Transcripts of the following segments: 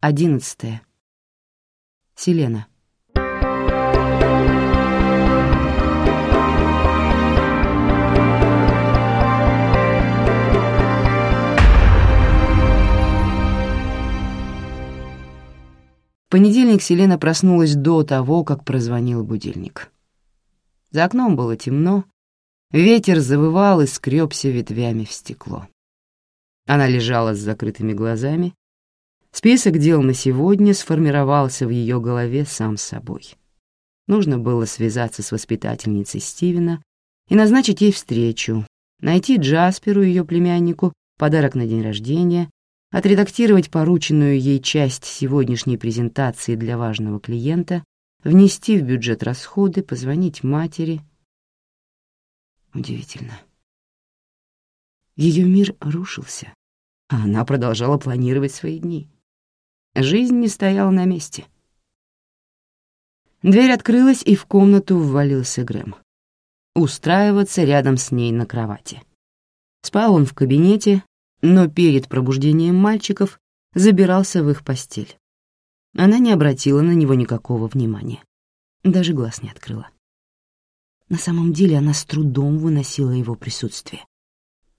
Одиннадцатое. Селена. В понедельник Селена проснулась до того, как прозвонил будильник. За окном было темно, ветер завывал и скребся ветвями в стекло. Она лежала с закрытыми глазами. Список дел на сегодня сформировался в ее голове сам собой. Нужно было связаться с воспитательницей Стивена и назначить ей встречу, найти Джасперу, ее племяннику, подарок на день рождения, отредактировать порученную ей часть сегодняшней презентации для важного клиента, внести в бюджет расходы, позвонить матери. Удивительно. Ее мир рушился, а она продолжала планировать свои дни. Жизнь не стояла на месте. Дверь открылась, и в комнату ввалился Грэм. Устраиваться рядом с ней на кровати. Спал он в кабинете, но перед пробуждением мальчиков забирался в их постель. Она не обратила на него никакого внимания, даже глаз не открыла. На самом деле она с трудом выносила его присутствие.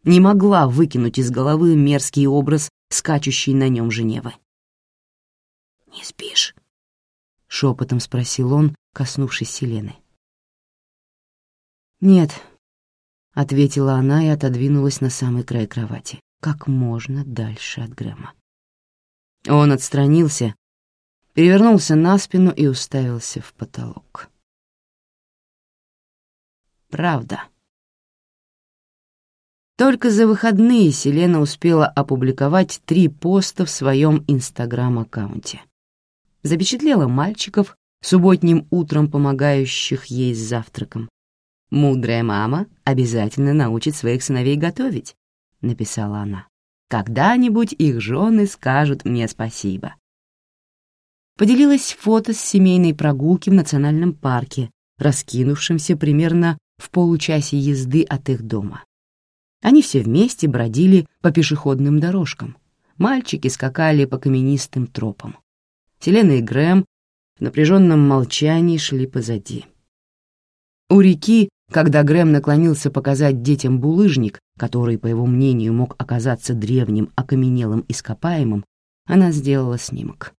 Не могла выкинуть из головы мерзкий образ, скачущий на нем Женевы. «Не спишь?» — шепотом спросил он, коснувшись Селены. «Нет», — ответила она и отодвинулась на самый край кровати как можно дальше от Грэма. Он отстранился, перевернулся на спину и уставился в потолок. Правда. Только за выходные Селена успела опубликовать три поста в своем Инстаграм-аккаунте. Запечатлела мальчиков, субботним утром помогающих ей с завтраком. Мудрая мама обязательно научит своих сыновей готовить, — написала она. «Когда-нибудь их жены скажут мне спасибо». Поделилась фото с семейной прогулки в национальном парке, раскинувшемся примерно в получасе езды от их дома. Они все вместе бродили по пешеходным дорожкам. Мальчики скакали по каменистым тропам. Селена и Грэм в напряженном молчании шли позади. У реки когда Грэм наклонился показать детям булыжник, который, по его мнению, мог оказаться древним окаменелым ископаемым, она сделала снимок.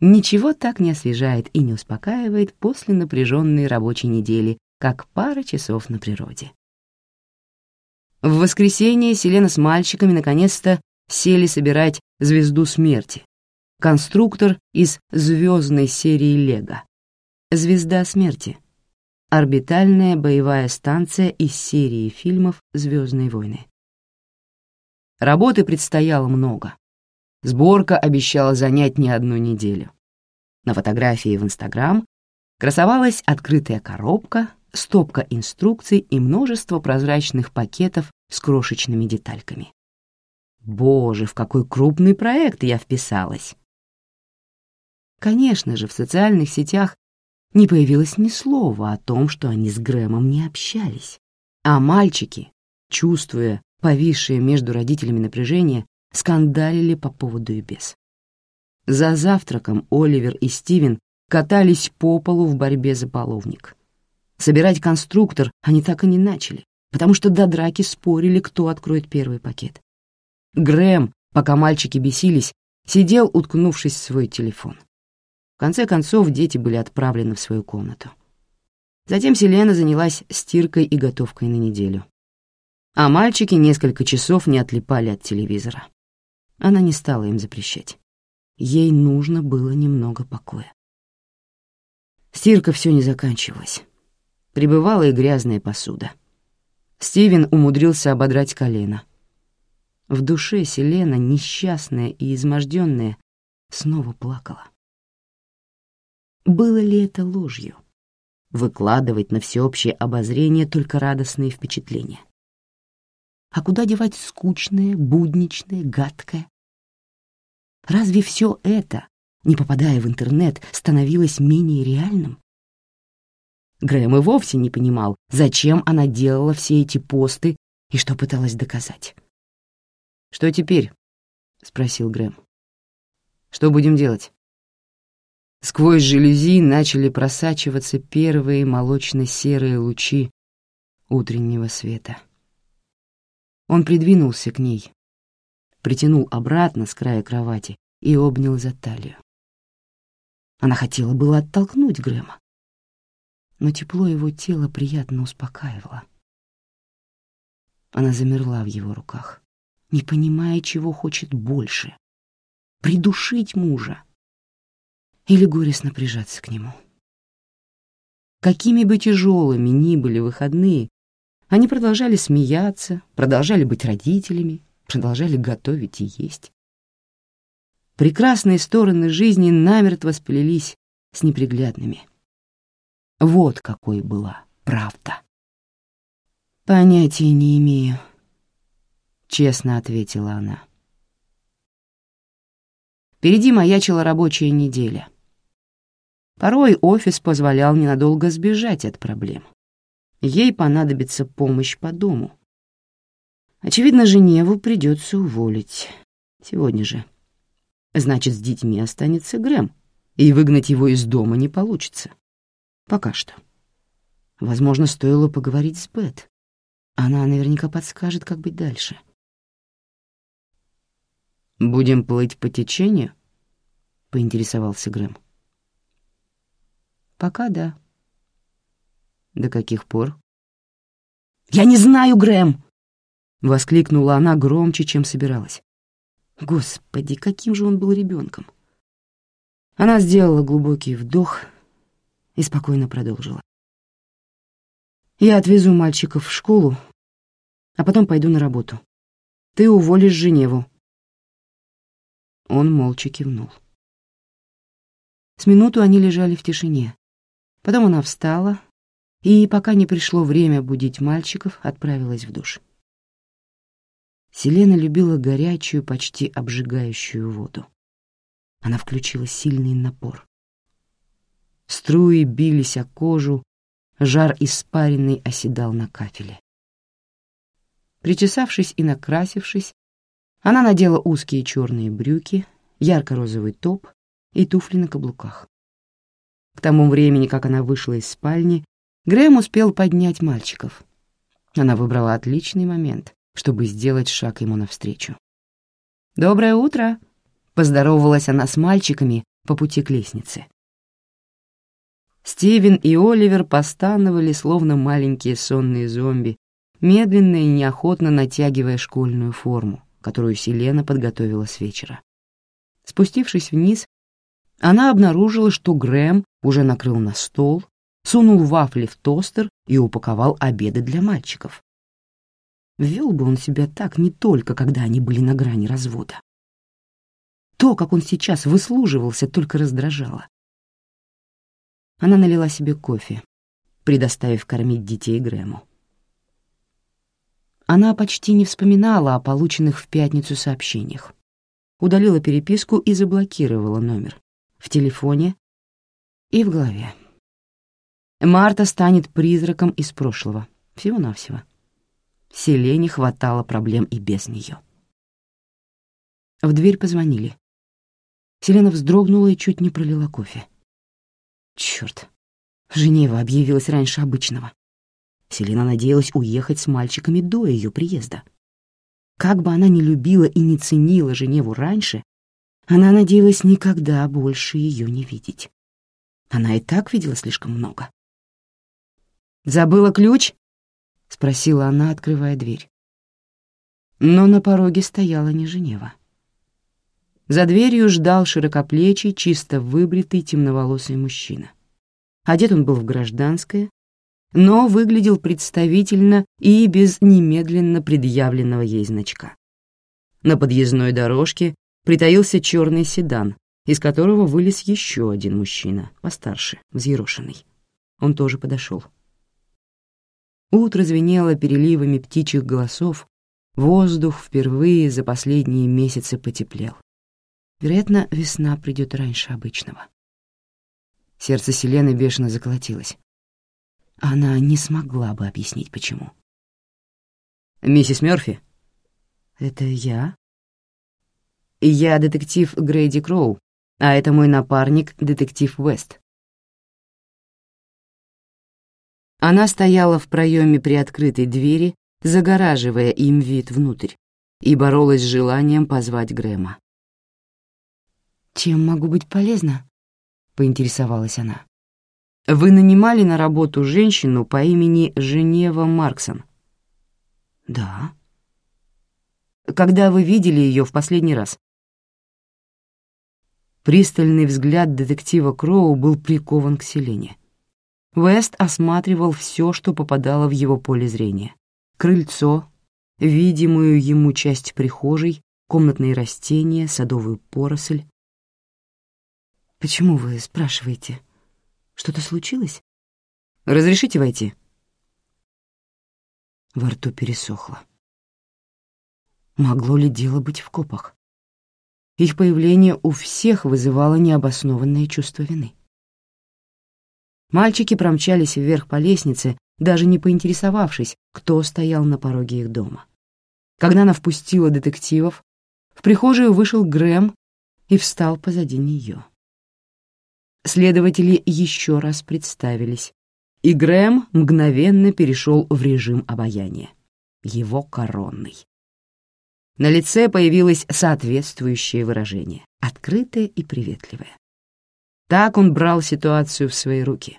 Ничего так не освежает и не успокаивает после напряженной рабочей недели, как пара часов на природе. В воскресенье Селена с мальчиками наконец-то сели собирать «Звезду смерти», конструктор из звездной серии «Лего». «Звезда смерти» орбитальная боевая станция из серии фильмов «Звездные войны». Работы предстояло много. Сборка обещала занять не одну неделю. На фотографии в Инстаграм красовалась открытая коробка, стопка инструкций и множество прозрачных пакетов с крошечными детальками. Боже, в какой крупный проект я вписалась! Конечно же, в социальных сетях не появилось ни слова о том, что они с Грэмом не общались. А мальчики, чувствуя повисшее между родителями напряжение, скандалили по поводу и без. За завтраком Оливер и Стивен катались по полу в борьбе за половник. Собирать конструктор они так и не начали, потому что до драки спорили, кто откроет первый пакет. Грэм, пока мальчики бесились, сидел, уткнувшись в свой телефон. В конце концов, дети были отправлены в свою комнату. Затем Селена занялась стиркой и готовкой на неделю. А мальчики несколько часов не отлипали от телевизора. Она не стала им запрещать. Ей нужно было немного покоя. Стирка все не заканчивалась. Прибывала и грязная посуда. Стивен умудрился ободрать колено. В душе Селена, несчастная и изможденная, снова плакала. Было ли это ложью? Выкладывать на всеобщее обозрение только радостные впечатления. А куда девать скучное, будничное, гадкое? Разве все это, не попадая в интернет, становилось менее реальным? Грэм и вовсе не понимал, зачем она делала все эти посты и что пыталась доказать. «Что теперь?» — спросил Грэм. Что будем делать?» Сквозь жалюзи начали просачиваться первые молочно-серые лучи утреннего света. Он придвинулся к ней, притянул обратно с края кровати и обнял за талию. Она хотела было оттолкнуть Грэма, но тепло его тела приятно успокаивало. Она замерла в его руках, не понимая, чего хочет больше — придушить мужа или горестно прижаться к нему. Какими бы тяжелыми ни были выходные, они продолжали смеяться, продолжали быть родителями, продолжали готовить и есть. Прекрасные стороны жизни намертво сплелись с неприглядными. Вот какой была правда. «Понятия не имею», — честно ответила она. Впереди маячила рабочая неделя. Порой офис позволял ненадолго сбежать от проблем. Ей понадобится помощь по дому. Очевидно, Женеву придется уволить. Сегодня же. Значит, с детьми останется Грэм, и выгнать его из дома не получится. Пока что. Возможно, стоило поговорить с Бет. Она наверняка подскажет, как быть дальше. «Будем плыть по течению?» — поинтересовался Грэм. «Пока да». «До каких пор?» «Я не знаю, Грэм!» — воскликнула она громче, чем собиралась. Господи, каким же он был ребенком. Она сделала глубокий вдох и спокойно продолжила. Я отвезу мальчиков в школу, а потом пойду на работу. Ты уволишь Женеву. Он молча кивнул. С минуту они лежали в тишине. Потом она встала и, пока не пришло время будить мальчиков, отправилась в душ. Селена любила горячую, почти обжигающую воду. Она включила сильный напор. Струи бились о кожу, Жар испаренный оседал на кафеле. Причесавшись и накрасившись, она надела узкие черные брюки, ярко-розовый топ и туфли на каблуках. К тому времени, как она вышла из спальни, Грэм успел поднять мальчиков. Она выбрала отличный момент, чтобы сделать шаг ему навстречу. «Доброе утро!» — поздоровалась она с мальчиками по пути к лестнице. Стивен и Оливер постановали, словно маленькие сонные зомби, медленно и неохотно натягивая школьную форму, которую Селена подготовила с вечера. Спустившись вниз, она обнаружила, что Грэм уже накрыл на стол, сунул вафли в тостер и упаковал обеды для мальчиков. Вел бы он себя так не только, когда они были на грани развода. То, как он сейчас выслуживался, только раздражало. Она налила себе кофе, предоставив кормить детей Грэму. Она почти не вспоминала о полученных в пятницу сообщениях. Удалила переписку и заблокировала номер. В телефоне и в голове. Марта станет призраком из прошлого. Всего-навсего. Селене хватало проблем и без нее. В дверь позвонили. Селена вздрогнула и чуть не пролила кофе. Черт, Женева объявилась раньше обычного. Селена надеялась уехать с мальчиками до ее приезда. Как бы она ни любила и не ценила Женеву раньше, она надеялась никогда больше ее не видеть. Она и так видела слишком много. «Забыла ключ?» — спросила она, открывая дверь. Но на пороге стояла не Женева. За дверью ждал широкоплечий, чисто выбритый темноволосый мужчина. Одет он был в гражданское, но выглядел представительно и без немедленно предъявленного ей значка. На подъездной дорожке притаился черный седан, из которого вылез еще один мужчина, постарше, взъерошенный. Он тоже подошел. Утро звенело переливами птичьих голосов, воздух впервые за последние месяцы потеплел. Вероятно, весна придет раньше обычного. Сердце Селены бешено заколотилось. Она не смогла бы объяснить, почему. «Миссис Мёрфи?» «Это я?» Я детектив Грейди Кроу, а это мой напарник, детектив Вест. Она стояла в проеме приоткрытой двери, загораживая им вид внутрь, и боролась с желанием позвать Грэма. «Чем могу быть полезна?» — поинтересовалась она. «Вы нанимали на работу женщину по имени Женева Марксон?» «Да». «Когда вы видели ее в последний раз?» Пристальный взгляд детектива Кроу был прикован к Селене. Вест осматривал все, что попадало в его поле зрения. Крыльцо, видимую ему часть прихожей, комнатные растения, садовую поросль. «Почему вы спрашиваете? Что-то случилось? Разрешите войти?» Во рту пересохло. Могло ли дело быть в копах? Их появление у всех вызывало необоснованное чувство вины. Мальчики промчались вверх по лестнице, даже не поинтересовавшись, кто стоял на пороге их дома. Когда она впустила детективов, в прихожую вышел Грэм и встал позади нее. Следователи еще раз представились, и Грэм мгновенно перешел в режим обаяния. Его коронный. На лице появилось соответствующее выражение, открытое и приветливое. Так он брал ситуацию в свои руки.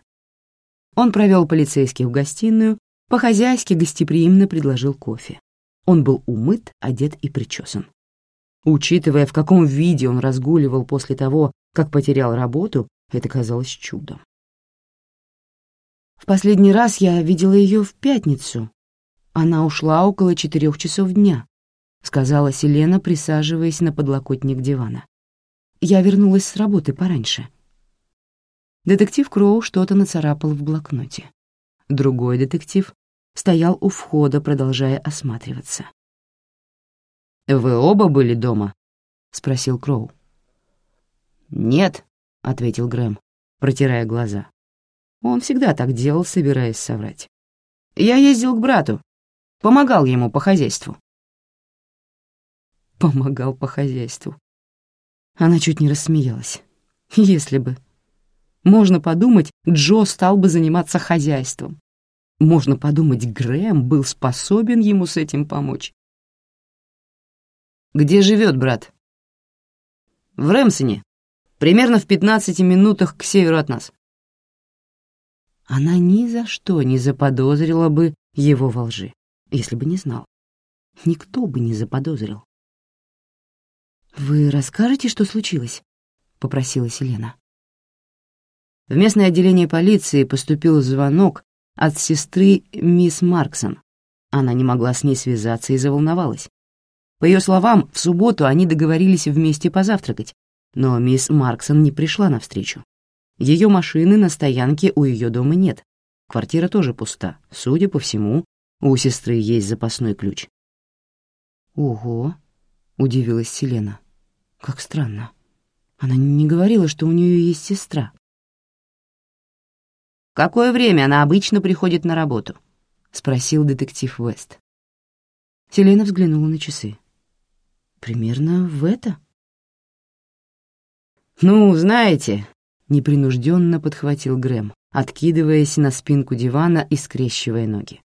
Он провел полицейских в гостиную, по-хозяйски гостеприимно предложил кофе. Он был умыт, одет и причесан. Учитывая, в каком виде он разгуливал после того, как потерял работу, это казалось чудом. В последний раз я видела ее в пятницу. Она ушла около четырех часов дня, сказала Селена, присаживаясь на подлокотник дивана. Я вернулась с работы пораньше. Детектив Кроу что-то нацарапал в блокноте. Другой детектив стоял у входа, продолжая осматриваться. «Вы оба были дома?» — спросил Кроу. «Нет», — ответил Грэм, протирая глаза. Он всегда так делал, собираясь соврать. «Я ездил к брату, помогал ему по хозяйству». Помогал по хозяйству. Она чуть не рассмеялась. Если бы. Можно подумать, Джо стал бы заниматься хозяйством. Можно подумать, Грэм был способен ему с этим помочь. «Где живет брат?» «В Рэмсоне, примерно в 15 минутах к северу от нас». Она ни за что не заподозрила бы его во лжи, если бы не знал. Никто бы не заподозрил. «Вы расскажете, что случилось?» — попросила Селена. В местное отделение полиции поступил звонок от сестры мисс Марксон. Она не могла с ней связаться и заволновалась. По ее словам, в субботу они договорились вместе позавтракать, но мисс Марксон не пришла навстречу. Ее машины на стоянке у ее дома нет. Квартира тоже пуста. Судя по всему, у сестры есть запасной ключ. «Ого!» — удивилась Селена. «Как странно. Она не говорила, что у нее есть сестра» какое время она обычно приходит на работу?» — спросил детектив Вест. Селена взглянула на часы. «Примерно в это?» «Ну, знаете», — непринужденно подхватил Грэм, откидываясь на спинку дивана и скрещивая ноги.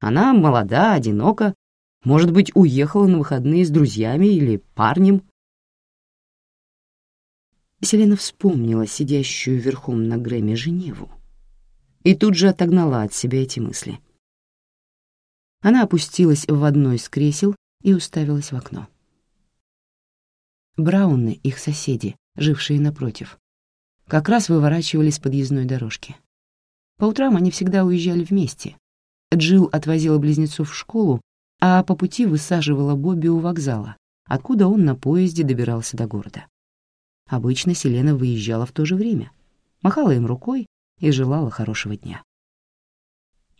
«Она молода, одинока, может быть, уехала на выходные с друзьями или парнем». Селена вспомнила сидящую верхом на Грэме Женеву и тут же отогнала от себя эти мысли. Она опустилась в одно из кресел и уставилась в окно. Брауны, их соседи, жившие напротив, как раз выворачивали с подъездной дорожки. По утрам они всегда уезжали вместе. Джилл отвозила близнецов в школу, а по пути высаживала Бобби у вокзала, откуда он на поезде добирался до города. Обычно Селена выезжала в то же время, махала им рукой и желала хорошего дня.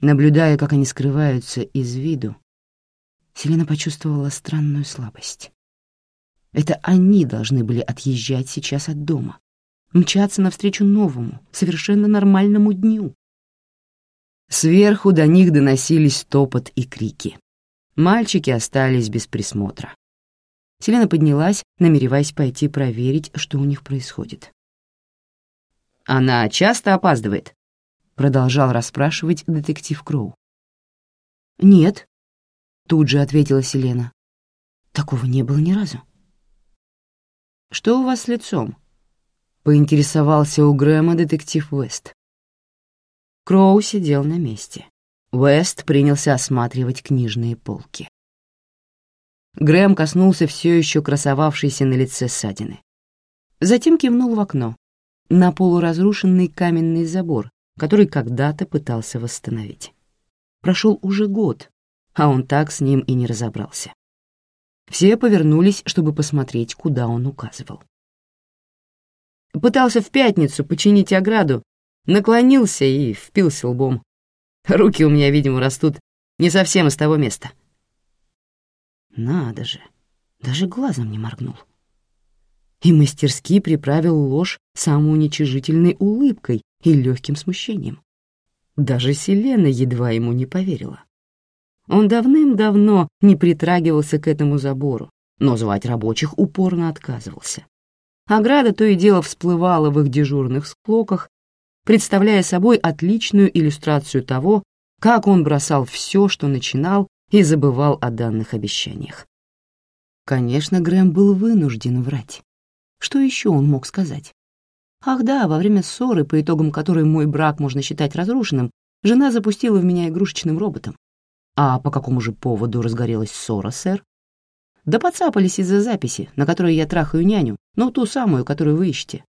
Наблюдая, как они скрываются из виду, Селена почувствовала странную слабость. Это они должны были отъезжать сейчас от дома, мчаться навстречу новому, совершенно нормальному дню. Сверху до них доносились топот и крики. Мальчики остались без присмотра. Селена поднялась, намереваясь пойти проверить, что у них происходит. «Она часто опаздывает?» — продолжал расспрашивать детектив Кроу. «Нет», — тут же ответила Селена. «Такого не было ни разу». «Что у вас с лицом?» — поинтересовался у Грэма детектив Уэст. Кроу сидел на месте. Уэст принялся осматривать книжные полки. Грэм коснулся все еще красовавшейся на лице ссадины. Затем кивнул в окно, на полуразрушенный каменный забор, который когда-то пытался восстановить. Прошел уже год, а он так с ним и не разобрался. Все повернулись, чтобы посмотреть, куда он указывал. Пытался в пятницу починить ограду, наклонился и впился лбом. Руки у меня, видимо, растут не совсем из того места. Надо же, даже глазом не моргнул. И мастерски приправил ложь самоуничижительной улыбкой и легким смущением. Даже Селена едва ему не поверила. Он давным-давно не притрагивался к этому забору, но звать рабочих упорно отказывался. Ограда то и дело всплывала в их дежурных склоках, представляя собой отличную иллюстрацию того, как он бросал все, что начинал, и забывал о данных обещаниях. Конечно, Грэм был вынужден врать. Что еще он мог сказать? Ах да, во время ссоры, по итогам которой мой брак можно считать разрушенным, жена запустила в меня игрушечным роботом. А по какому же поводу разгорелась ссора, сэр? Да подцапались из-за записи, на которой я трахаю няню, ну, ту самую, которую вы ищете.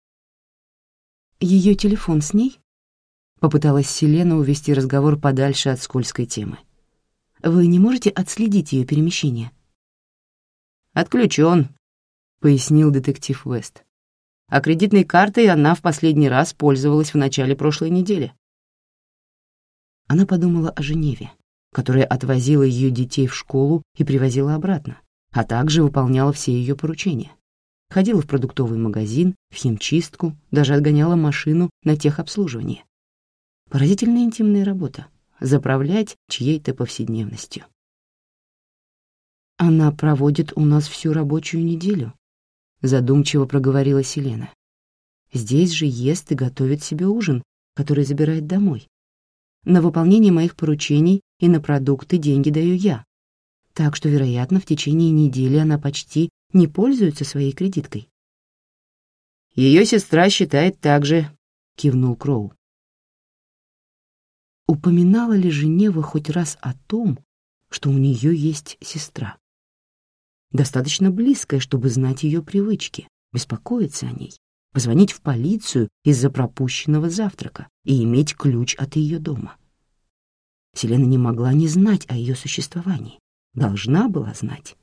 Ее телефон с ней? Попыталась Селена увести разговор подальше от скользкой темы. Вы не можете отследить ее перемещение? Отключен, пояснил детектив Вест. А кредитной картой она в последний раз пользовалась в начале прошлой недели. Она подумала о Женеве, которая отвозила ее детей в школу и привозила обратно, а также выполняла все ее поручения. Ходила в продуктовый магазин, в химчистку, даже отгоняла машину на техобслуживание. Поразительная интимная работа — заправлять чьей-то повседневностью. «Она проводит у нас всю рабочую неделю», — задумчиво проговорила Селена. «Здесь же ест и готовит себе ужин, который забирает домой. На выполнение моих поручений и на продукты деньги даю я. Так что, вероятно, в течение недели она почти не пользуется своей кредиткой. Ее сестра считает так же, кивнул Кроу. Упоминала ли Женева хоть раз о том, что у нее есть сестра? Достаточно близкая, чтобы знать ее привычки, беспокоиться о ней, позвонить в полицию из-за пропущенного завтрака и иметь ключ от ее дома. Селена не могла не знать о ее существовании. Должна была знать.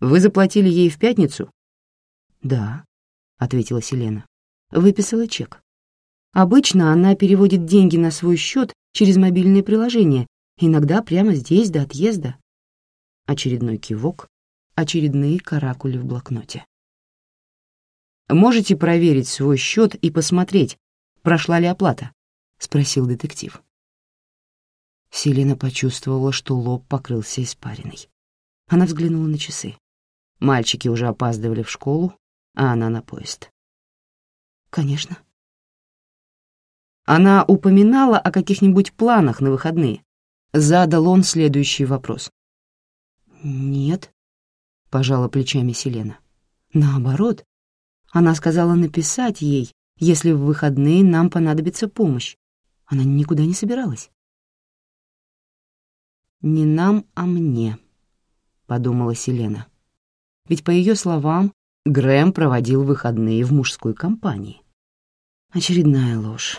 «Вы заплатили ей в пятницу?» «Да», — ответила Селена. «Выписала чек. Обычно она переводит деньги на свой счет через мобильное приложение, иногда прямо здесь до отъезда». Очередной кивок, очередные каракули в блокноте. «Можете проверить свой счет и посмотреть, прошла ли оплата?» — спросил детектив. Селина почувствовала, что лоб покрылся испариной. Она взглянула на часы. Мальчики уже опаздывали в школу, а она на поезд. «Конечно». Она упоминала о каких-нибудь планах на выходные. Задал он следующий вопрос. «Нет», — пожала плечами Селена. «Наоборот, она сказала написать ей, если в выходные нам понадобится помощь. Она никуда не собиралась. «Не нам, а мне», — подумала Селена. Ведь, по ее словам, Грэм проводил выходные в мужской компании. Очередная ложь.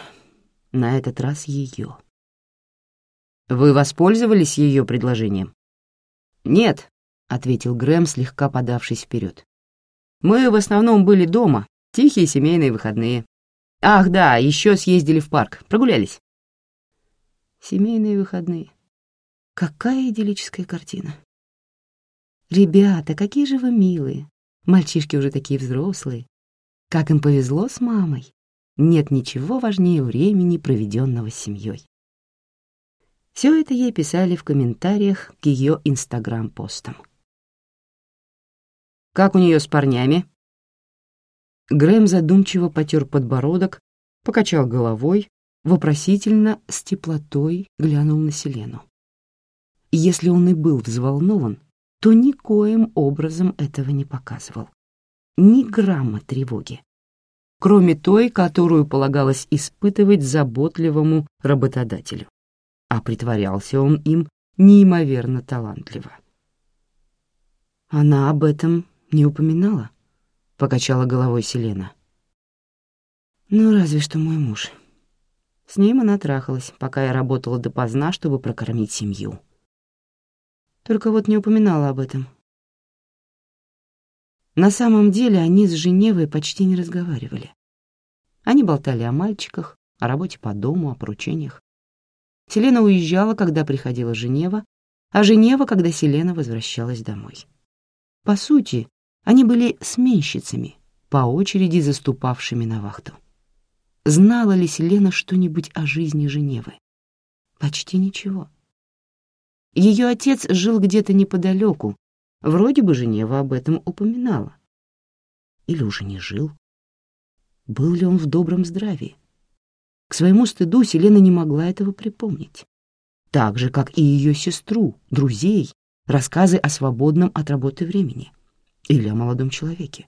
На этот раз ее. «Вы воспользовались ее предложением?» «Нет», — ответил Грэм, слегка подавшись вперед. «Мы в основном были дома, тихие семейные выходные. Ах, да, еще съездили в парк, прогулялись». «Семейные выходные. Какая идиллическая картина. Ребята, какие же вы милые. Мальчишки уже такие взрослые. Как им повезло с мамой. Нет ничего важнее времени, проведенного семьей. Все это ей писали в комментариях к ее инстаграм-постам. Как у нее с парнями?» Грэм задумчиво потер подбородок, покачал головой, вопросительно с теплотой глянул на Селену. Если он и был взволнован, то никоим образом этого не показывал. Ни грамма тревоги, кроме той, которую полагалось испытывать заботливому работодателю. А притворялся он им неимоверно талантливо. «Она об этом не упоминала?» — покачала головой Селена. «Ну, разве что мой муж. С ним она трахалась, пока я работала допоздна, чтобы прокормить семью. Только вот не упоминала об этом. На самом деле они с Женевой почти не разговаривали. Они болтали о мальчиках, о работе по дому, о поручениях. Селена уезжала, когда приходила Женева, а Женева, когда Селена возвращалась домой. По сути, они были сменщицами, по очереди заступавшими на вахту. Знала ли Селена что-нибудь о жизни Женевы? Почти ничего. Ее отец жил где-то неподалеку, вроде бы Женева об этом упоминала. Или уже не жил? Был ли он в добром здравии? К своему стыду Селена не могла этого припомнить. Так же, как и ее сестру, друзей, рассказы о свободном от работы времени или о молодом человеке.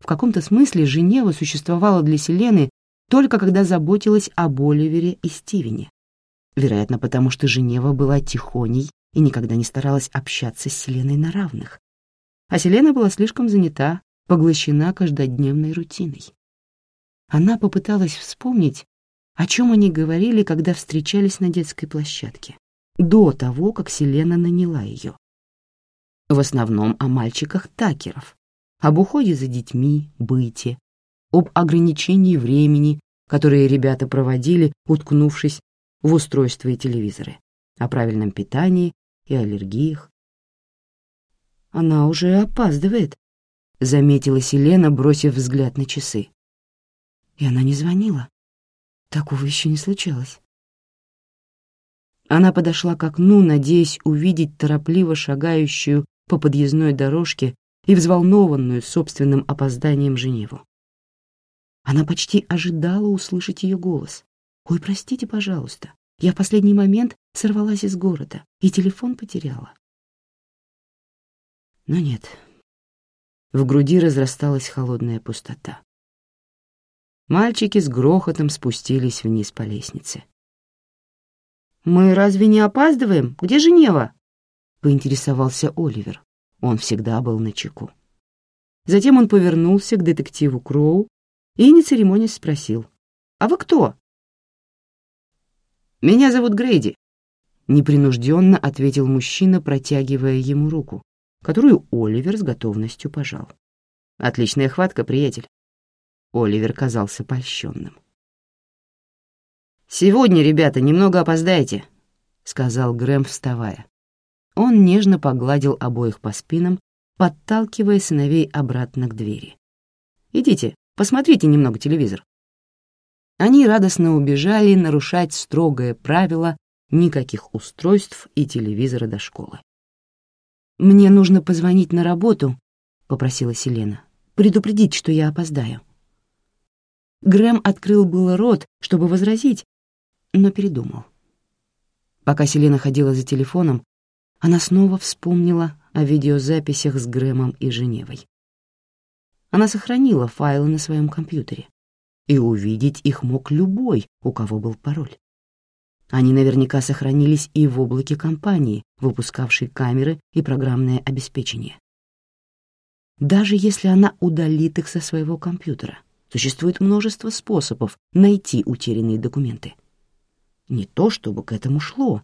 В каком-то смысле Женева существовала для Селены только когда заботилась об Оливере и Стивене. Вероятно, потому что Женева была тихоней и никогда не старалась общаться с Селеной на равных. А Селена была слишком занята, поглощена каждодневной рутиной. Она попыталась вспомнить, о чем они говорили, когда встречались на детской площадке до того, как Селена наняла ее. В основном о мальчиках Такеров, об уходе за детьми, быте, об ограничении времени, которое ребята проводили, уткнувшись в устройства и телевизоры, о правильном питании и аллергиях. «Она уже опаздывает», — заметила Селена, бросив взгляд на часы. И она не звонила. Такого еще не случалось. Она подошла к окну, надеясь увидеть торопливо шагающую по подъездной дорожке и взволнованную собственным опозданием Женеву. Она почти ожидала услышать ее голос. «Ой, простите, пожалуйста, я в последний момент сорвалась из города и телефон потеряла». Но нет. В груди разрасталась холодная пустота. Мальчики с грохотом спустились вниз по лестнице. «Мы разве не опаздываем? Где Женева?» — поинтересовался Оливер. Он всегда был на чеку. Затем он повернулся к детективу Кроу и, не церемонясь, спросил. «А вы кто?» «Меня зовут Грейди», — непринужденно ответил мужчина, протягивая ему руку, которую Оливер с готовностью пожал. «Отличная хватка, приятель». Оливер казался польщенным. «Сегодня, ребята, немного опоздаете», — сказал Грэм, вставая. Он нежно погладил обоих по спинам, подталкивая сыновей обратно к двери. «Идите, посмотрите немного телевизор». Они радостно убежали нарушать строгое правило никаких устройств и телевизора до школы. «Мне нужно позвонить на работу», — попросила Селена, — «предупредить, что я опоздаю». Грэм открыл было рот, чтобы возразить, но передумал. Пока Селена ходила за телефоном, она снова вспомнила о видеозаписях с Грэмом и Женевой. Она сохранила файлы на своем компьютере, и увидеть их мог любой, у кого был пароль. Они наверняка сохранились и в облаке компании, выпускавшей камеры и программное обеспечение. Даже если она удалит их со своего компьютера, существует множество способов найти утерянные документы. Не то чтобы к этому шло.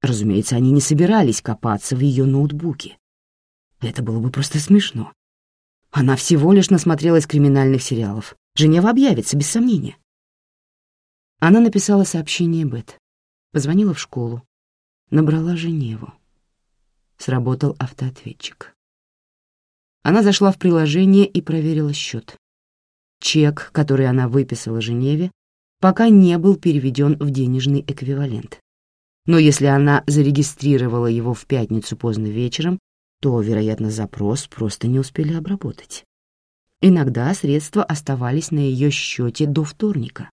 Разумеется, они не собирались копаться в ее ноутбуке. Это было бы просто смешно. Она всего лишь насмотрелась криминальных сериалов. Женева объявится, без сомнения. Она написала сообщение Бет, позвонила в школу, набрала Женеву. Сработал автоответчик. Она зашла в приложение и проверила счет. Чек, который она выписала Женеве, пока не был переведен в денежный эквивалент. Но если она зарегистрировала его в пятницу поздно вечером, то, вероятно, запрос просто не успели обработать. Иногда средства оставались на ее счете до вторника.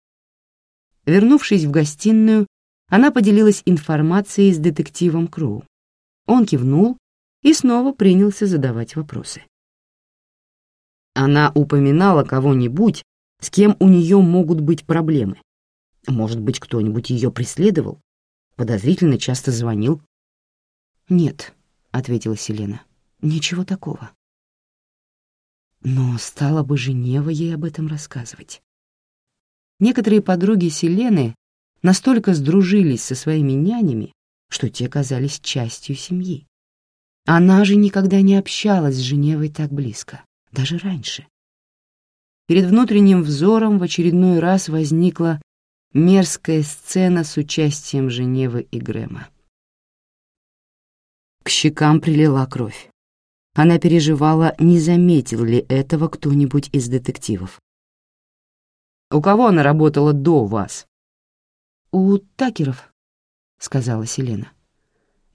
Вернувшись в гостиную, она поделилась информацией с детективом Кроу. Он кивнул и снова принялся задавать вопросы. Она упоминала кого-нибудь, с кем у нее могут быть проблемы. Может быть, кто-нибудь ее преследовал? Подозрительно часто звонил. «Нет», — ответила Селена, — «ничего такого». Но стала бы Женева ей об этом рассказывать. Некоторые подруги Селены настолько сдружились со своими нянями, что те казались частью семьи. Она же никогда не общалась с Женевой так близко, даже раньше. Перед внутренним взором в очередной раз возникла мерзкая сцена с участием Женевы и Грэма. К щекам прилила кровь. Она переживала, не заметил ли этого кто-нибудь из детективов. «У кого она работала до вас?» «У Такеров», — сказала Селена.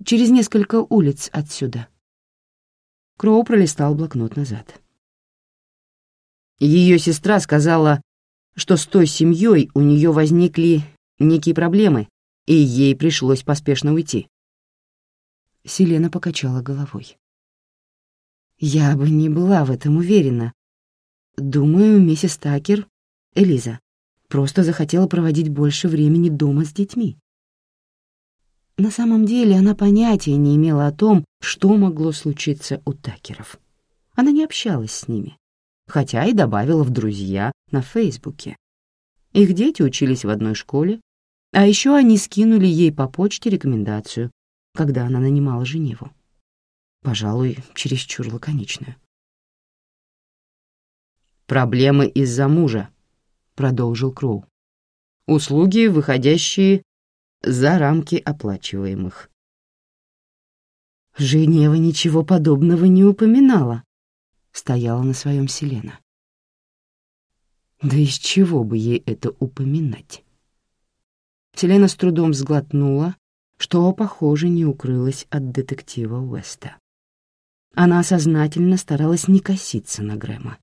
«Через несколько улиц отсюда». Кроу пролистал блокнот назад. Ее сестра сказала, что с той семьей у нее возникли некие проблемы, и ей пришлось поспешно уйти. Селена покачала головой. Я бы не была в этом уверена. Думаю, миссис Такер, Элиза, просто захотела проводить больше времени дома с детьми. На самом деле она понятия не имела о том, что могло случиться у Такеров. Она не общалась с ними, хотя и добавила в друзья на Фейсбуке. Их дети учились в одной школе, а еще они скинули ей по почте рекомендацию, когда она нанимала Женеву пожалуй, чересчур лаконичную. «Проблемы из-за мужа», — продолжил Кроу. «Услуги, выходящие за рамки оплачиваемых». Женева ничего подобного не упоминала, стояла на своем Селена. Да из чего бы ей это упоминать? Селена с трудом сглотнула, что, похоже, не укрылась от детектива Уэста. Она сознательно старалась не коситься на Грэма.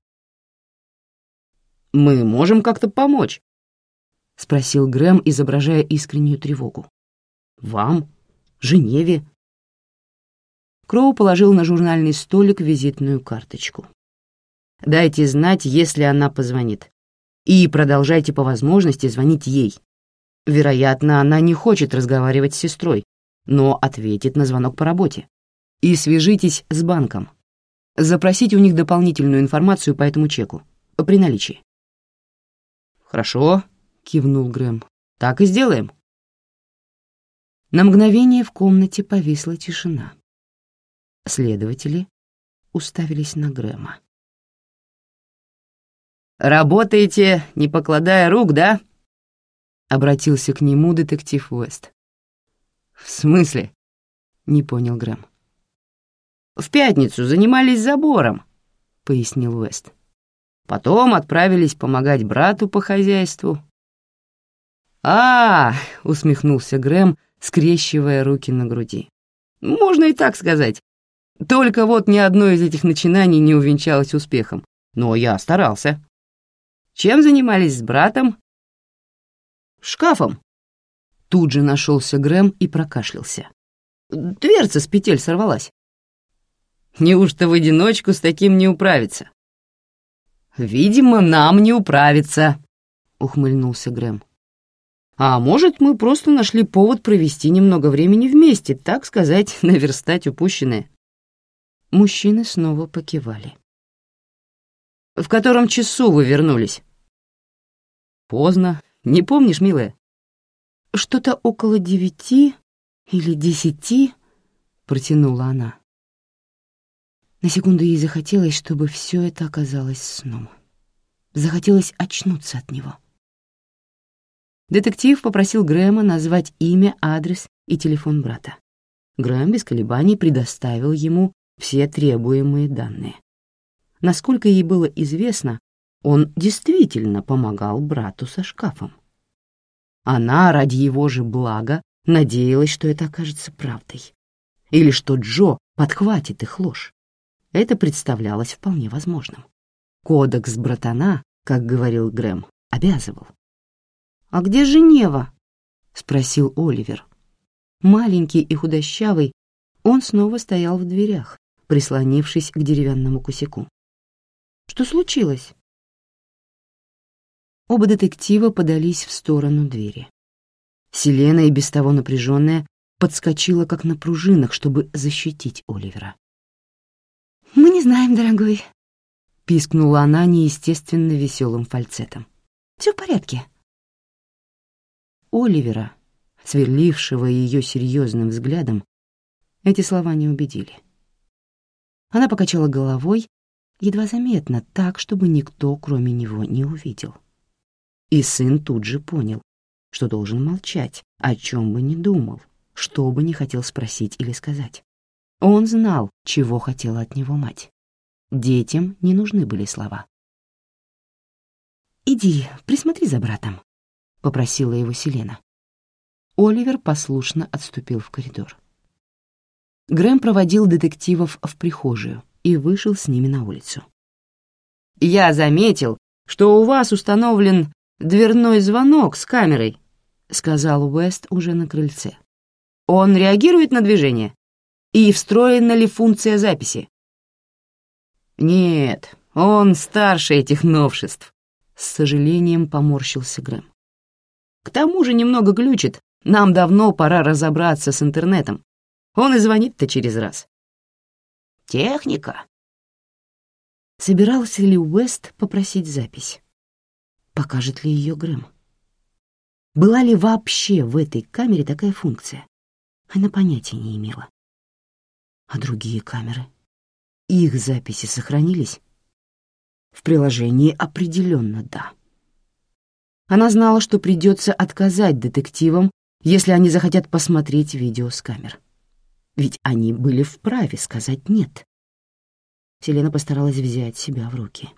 «Мы можем как-то помочь?» — спросил Грэм, изображая искреннюю тревогу. «Вам? Женеве?» Кроу положил на журнальный столик визитную карточку. «Дайте знать, если она позвонит. И продолжайте по возможности звонить ей. Вероятно, она не хочет разговаривать с сестрой, но ответит на звонок по работе и свяжитесь с банком. Запросите у них дополнительную информацию по этому чеку, при наличии. «Хорошо», — кивнул Грэм. «Так и сделаем». На мгновение в комнате повисла тишина. Следователи уставились на Грэма. «Работаете, не покладая рук, да?» — обратился к нему детектив Уэст. «В смысле?» — не понял Грэм. В пятницу занимались забором», — пояснил Уэст. «Потом отправились помогать брату по хозяйству». «А, -а, -а — усмехнулся Грэм, скрещивая руки на груди. «Можно и так сказать. Только вот ни одно из этих начинаний не увенчалось успехом. Но я старался. Чем занимались с братом?» «Шкафом». Тут же нашелся Грэм и прокашлялся. Дверца с петель сорвалась. Неужто в одиночку с таким не управиться? Видимо, нам не управиться, ухмыльнулся Грэм. А может, мы просто нашли повод провести немного времени вместе, так сказать, наверстать упущенное. Мужчины снова покивали. В котором часу вы вернулись? Поздно. Не помнишь, милая? Что-то около девяти или десяти, протянула она. На секунду ей захотелось, чтобы все это оказалось сном. Захотелось очнуться от него. Детектив попросил Грэма назвать имя, адрес и телефон брата. Грэм без колебаний предоставил ему все требуемые данные. Насколько ей было известно, он действительно помогал брату со шкафом. Она ради его же блага надеялась, что это окажется правдой. Или что Джо подхватит их ложь. Это представлялось вполне возможным. Кодекс братана, как говорил Грэм, обязывал. «А где Женева?» — спросил Оливер. Маленький и худощавый, он снова стоял в дверях, прислонившись к деревянному косяку. «Что случилось?» Оба детектива подались в сторону двери. Селена, и без того напряженная, подскочила как на пружинах, чтобы защитить Оливера. «Мы не знаем, дорогой», — пискнула она неестественно веселым фальцетом. «Все в порядке». Оливера, сверлившего ее серьезным взглядом, эти слова не убедили. Она покачала головой, едва заметно, так, чтобы никто, кроме него, не увидел. И сын тут же понял, что должен молчать, о чем бы ни думал, что бы ни хотел спросить или сказать. Он знал, чего хотела от него мать. Детям не нужны были слова. «Иди, присмотри за братом», — попросила его Селена. Оливер послушно отступил в коридор. Грэм проводил детективов в прихожую и вышел с ними на улицу. «Я заметил, что у вас установлен дверной звонок с камерой», — сказал Уэст уже на крыльце. «Он реагирует на движение? И встроена ли функция записи?» «Нет, он старше этих новшеств», — с сожалением поморщился Грэм. «К тому же немного глючит. Нам давно пора разобраться с интернетом. Он и звонит-то через раз». «Техника», Собирался ли Уэст попросить запись? покажет ли ее Грэм. Была ли вообще в этой камере такая функция? Она понятия не имела. А другие камеры? Их записи сохранились? В приложении определенно да. Она знала, что придется отказать детективам, если они захотят посмотреть видео с камер. Ведь они были вправе сказать «нет». Селена постаралась взять себя в руки.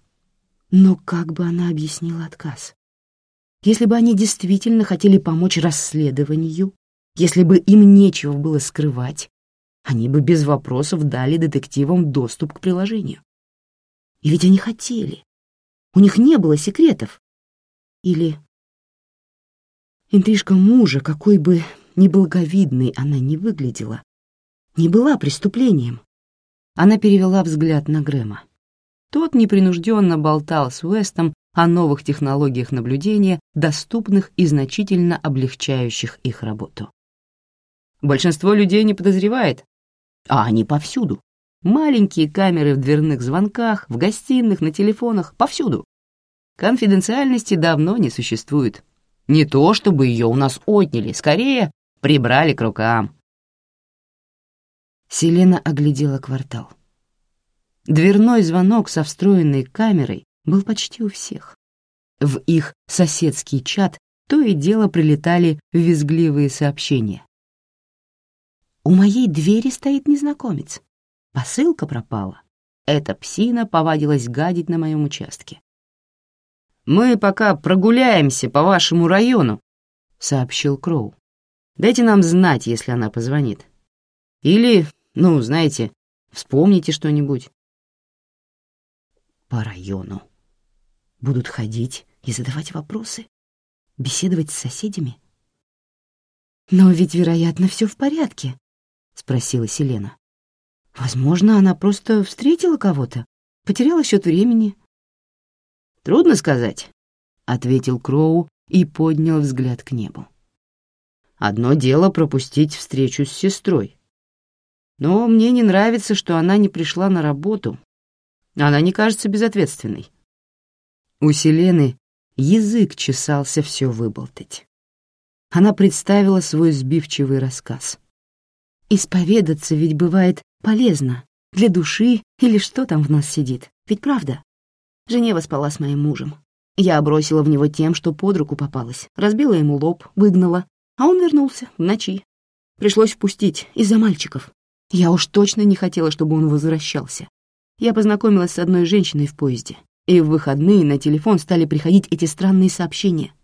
Но как бы она объяснила отказ? Если бы они действительно хотели помочь расследованию, если бы им нечего было скрывать, они бы без вопросов дали детективам доступ к приложению. И ведь они хотели. У них не было секретов. Или интрижка мужа, какой бы неблаговидной она ни выглядела, не была преступлением. Она перевела взгляд на Грэма. Тот непринужденно болтал с Уэстом о новых технологиях наблюдения, доступных и значительно облегчающих их работу. Большинство людей не подозревает, а они повсюду. Маленькие камеры в дверных звонках, в гостиных, на телефонах, повсюду. Конфиденциальности давно не существует. Не то, чтобы ее у нас отняли, скорее прибрали к рукам. Селена оглядела квартал. Дверной звонок со встроенной камерой был почти у всех. В их соседский чат то и дело прилетали визгливые сообщения. «У моей двери стоит незнакомец. Посылка пропала. Эта псина повадилась гадить на моем участке. «Мы пока прогуляемся по вашему району», — сообщил Кроу. «Дайте нам знать, если она позвонит. Или, ну, знаете, вспомните что-нибудь по району. Будут ходить и задавать вопросы, беседовать с соседями. «Но ведь, вероятно, все в порядке», — спросила Селена. «Возможно, она просто встретила кого-то, потеряла счет времени». «Трудно сказать», — ответил Кроу и поднял взгляд к небу. «Одно дело пропустить встречу с сестрой. Но мне не нравится, что она не пришла на работу она не кажется безответственной. У Селены язык чесался все выболтать. Она представила свой сбивчивый рассказ. «Исповедаться ведь бывает полезно, для души или что там в нас сидит, ведь правда? Женева спала с моим мужем. Я бросила в него тем, что под руку попалась, разбила ему лоб, выгнала, а он вернулся в ночи. Пришлось впустить из-за мальчиков. Я уж точно не хотела, чтобы он возвращался я познакомилась с одной женщиной в поезде, и в выходные на телефон стали приходить эти странные сообщения.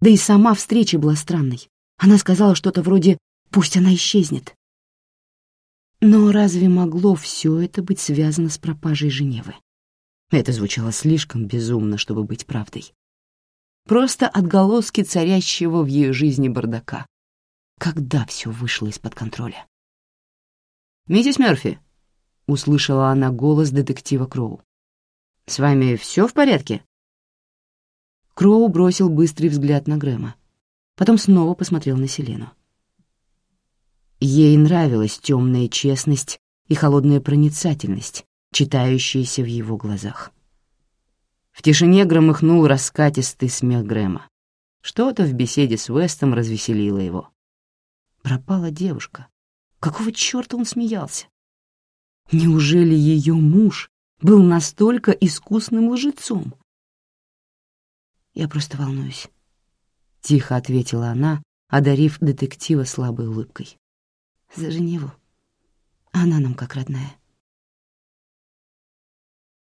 Да и сама встреча была странной. Она сказала что-то вроде «пусть она исчезнет». Но разве могло все это быть связано с пропажей Женевы? Это звучало слишком безумно, чтобы быть правдой. Просто отголоски царящего в ее жизни бардака. Когда все вышло из-под контроля? «Миссис Мёрфи», — услышала она голос детектива Кроу. «С вами все в порядке?» Кроу бросил быстрый взгляд на Грэма, потом снова посмотрел на Селену. Ей нравилась темная честность и холодная проницательность, читающиеся в его глазах. В тишине громыхнул раскатистый смех Грэма. Что-то в беседе с Вестом развеселило его. Пропала девушка. Какого черта он смеялся? Неужели ее муж был настолько искусным лжецом? «Я просто волнуюсь», — тихо ответила она, одарив детектива слабой улыбкой за Женеву. Она нам как родная.